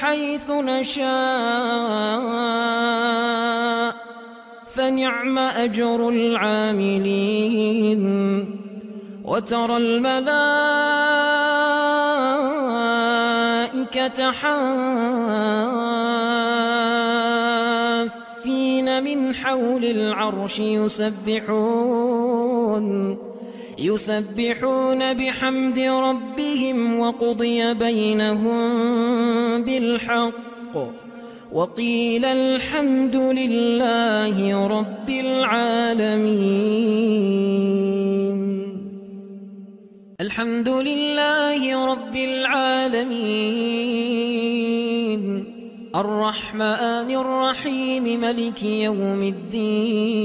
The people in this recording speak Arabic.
حيث نشاء فنعم أجر العاملين وترى الملائكة حافين من حول العرش يسبحون يسبحون بحمد ربهم وقضي بينهم بالحق وقيل الحمد لله رب العالمين. الحمد لله رب العالمين. الرحمن الرحيم ملك يوم الدين.